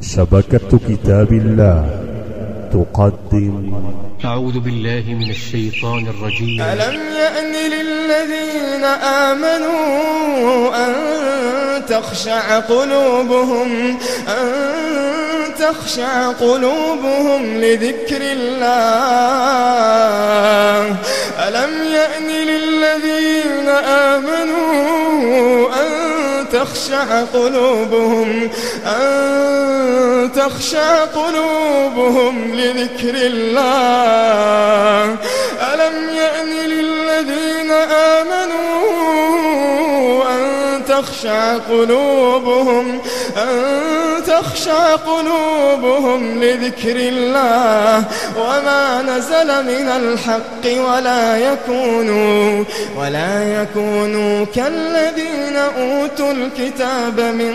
شبكة كتاب الله تقدم. أعوذ بالله من الشيطان الرجيم. ألم يأن للذين آمنوا أن تخشع قلوبهم أن تخشع قلوبهم لذكر الله. ألم يأن للذين آمنوا أن تخشع قلوبهم أن تخشع قلوبهم لذكر الله. ألم يأن للذين آمنوا أن تخشع قلوبهم أن تخشع قلوبهم لذكر الله؟ وما نزل من الحق ولا يكونوا ولا يكونوا كالذين أوتوا الكتاب من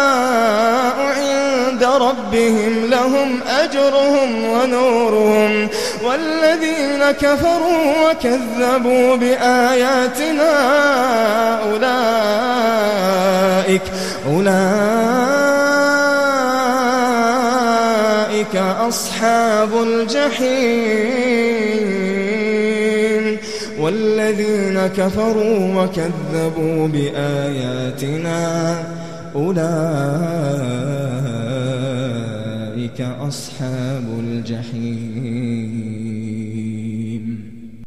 ربهم لهم أجرهم ونورهم والذين كفروا وكذبوا بآياتنا أولئك أولئك أصحاب الجحيم والذين كفروا وكذبوا بآياتنا أولئك أصحاب الجحيم.